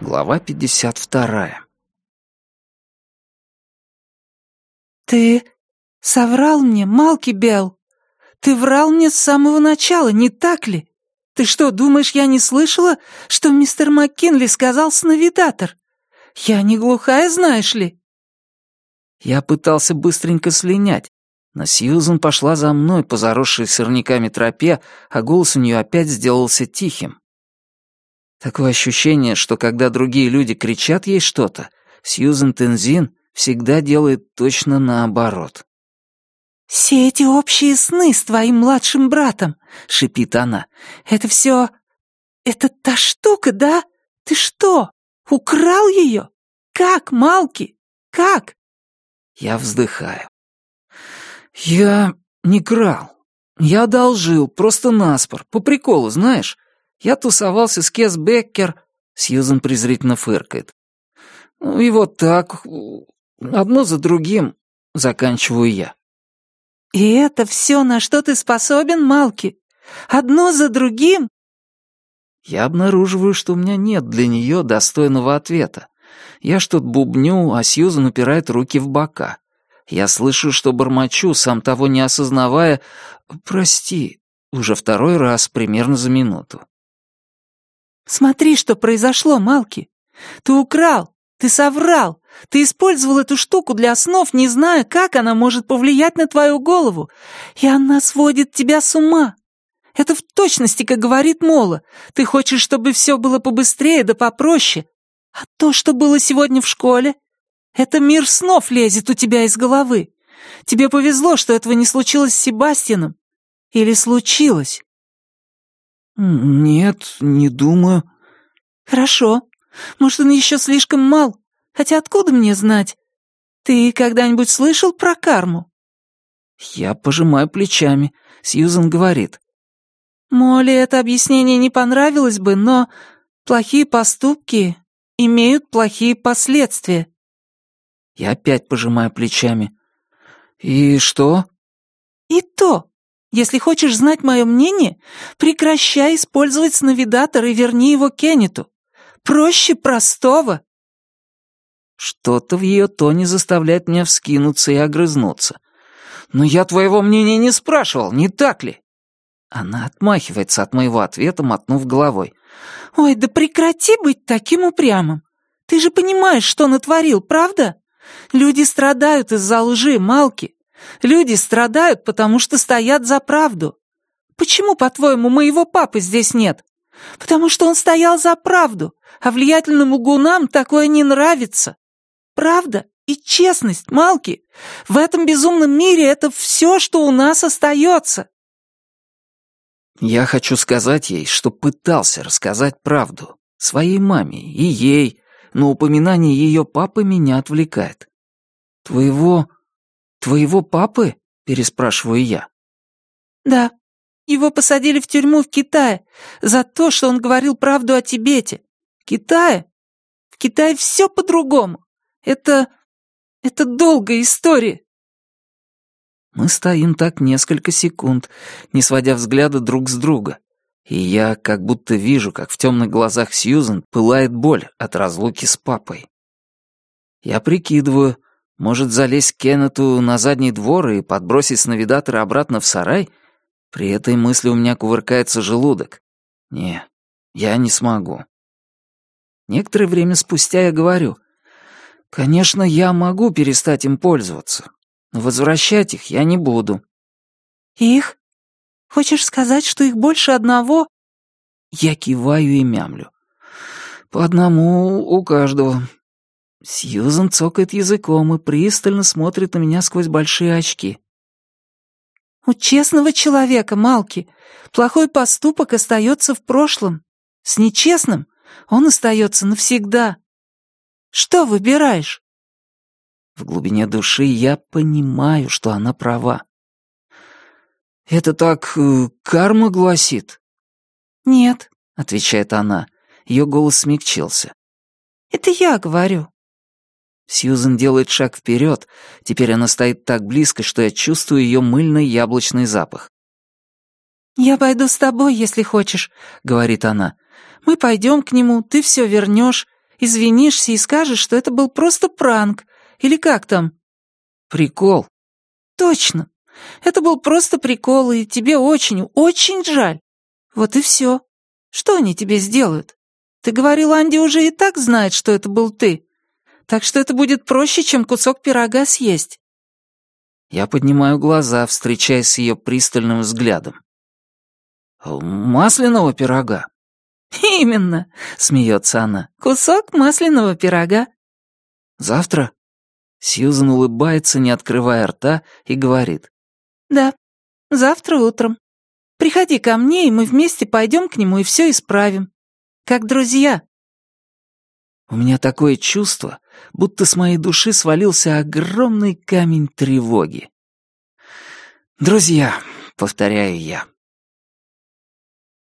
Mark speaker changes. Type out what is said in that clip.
Speaker 1: Глава 52.
Speaker 2: «Ты соврал мне, Малки Белл? Ты врал мне с самого начала, не так ли? Ты что, думаешь, я не слышала, что мистер МакКинли сказал сновидатор? Я не глухая, знаешь ли?»
Speaker 1: Я пытался быстренько слинять, но Сьюзен пошла за мной по заросшей сорняками тропе, а голос у нее опять сделался тихим. Такое ощущение, что когда другие люди кричат ей что-то, Сьюзен Тензин всегда делает точно наоборот.
Speaker 2: «Все эти общие сны с твоим младшим братом», — шипит она, — «это все... это та штука, да? Ты что, украл ее? Как, Малки? Как?»
Speaker 1: Я вздыхаю. «Я не крал. Я одолжил, просто наспор, по приколу, знаешь. Я тусовался с Кес Беккер, Сьюзен презрительно фыркает. Ну и вот так, одно за другим, заканчиваю я.
Speaker 2: «И это все, на что ты способен, Малки? Одно за другим?»
Speaker 1: Я обнаруживаю, что у меня нет для нее достойного ответа. Я что-то бубню, а Сьюзан упирает руки в бока. Я слышу, что бормочу, сам того не осознавая «Прости», уже второй раз примерно за минуту.
Speaker 2: Смотри, что произошло, Малки. Ты украл, ты соврал, ты использовал эту штуку для снов, не зная, как она может повлиять на твою голову, и она сводит тебя с ума. Это в точности, как говорит Мола. Ты хочешь, чтобы все было побыстрее да попроще. А то, что было сегодня в школе, это мир снов лезет у тебя из головы. Тебе повезло, что этого не случилось с Себастьяном. Или случилось?
Speaker 1: «Нет, не думаю».
Speaker 2: «Хорошо. Может, он еще слишком мал. Хотя откуда мне знать? Ты когда-нибудь слышал про карму?»
Speaker 1: Я пожимаю плечами. Сьюзен говорит.
Speaker 2: «Молли это объяснение не понравилось бы, но плохие поступки имеют плохие последствия».
Speaker 1: Я опять пожимаю плечами. «И что?»
Speaker 2: «И то. Если хочешь знать мое мнение, прекращай использовать сновидатор и верни его Кеннету. Проще простого».
Speaker 1: Что-то в ее тоне заставляет меня вскинуться и огрызнуться. «Но я твоего мнения не спрашивал, не так ли?» Она отмахивается от моего ответа, мотнув головой.
Speaker 2: «Ой, да прекрати быть таким упрямым. Ты же понимаешь, что натворил, правда? Люди страдают из-за лжи, Малки. Люди страдают, потому что стоят за правду. Почему, по-твоему, моего папы здесь нет? Потому что он стоял за правду, а влиятельным угунам такое не нравится. Правда и честность, Малки, в этом безумном мире это все, что у нас остается.
Speaker 1: Я хочу сказать ей, что пытался рассказать правду. Своей маме и ей, но упоминание ее папы меня отвлекает. Твоего «Твоего папы?» — переспрашиваю я.
Speaker 2: «Да. Его посадили в тюрьму в Китае за то, что он говорил правду о Тибете. В Китае? В Китае все по-другому. Это... это долгая история».
Speaker 1: Мы стоим так несколько секунд, не сводя взгляда друг с друга. И я как будто вижу, как в темных глазах Сьюзен пылает боль от разлуки с папой. Я прикидываю, может, залезть Кеннету на задний двор и подбросить сновидатора обратно в сарай? При этой мысли у меня кувыркается желудок. Не, я не смогу. Некоторое время спустя я говорю, конечно, я могу перестать им пользоваться, но возвращать их я не буду.
Speaker 2: Их? Хочешь сказать, что их больше одного?
Speaker 1: Я киваю и мямлю. По одному у каждого. Сьюзан цокает языком и пристально смотрит на меня сквозь большие очки.
Speaker 2: «У честного человека, Малки, плохой поступок остается в прошлом. С нечестным он остается навсегда. Что выбираешь?»
Speaker 1: В глубине души я понимаю, что она права. «Это так э, карма гласит?»
Speaker 2: «Нет», — отвечает
Speaker 1: она. Ее голос смягчился.
Speaker 2: «Это я говорю.
Speaker 1: Сьюзен делает шаг вперед. Теперь она стоит так близко, что я чувствую ее мыльный яблочный запах.
Speaker 2: «Я пойду с тобой, если хочешь», — говорит она. «Мы пойдем к нему, ты все вернешь, Извинишься и скажешь, что это был просто пранк. Или как там?»
Speaker 1: «Прикол».
Speaker 2: «Точно. Это был просто прикол, и тебе очень, очень жаль. Вот и все. Что они тебе сделают? Ты говорил, Анди уже и так знает, что это был ты. Так что это будет проще, чем кусок пирога съесть».
Speaker 1: Я поднимаю глаза, встречаясь с ее пристальным взглядом. «Масляного пирога?»
Speaker 2: «Именно», — смеется она, — «кусок масляного пирога».
Speaker 1: «Завтра?» Сьюзан улыбается, не открывая рта, и говорит.
Speaker 2: «Да, завтра утром. Приходи ко мне, и мы вместе пойдем к нему и все исправим. Как друзья».
Speaker 1: У меня такое чувство, будто с моей души свалился огромный камень тревоги. «Друзья», — повторяю я.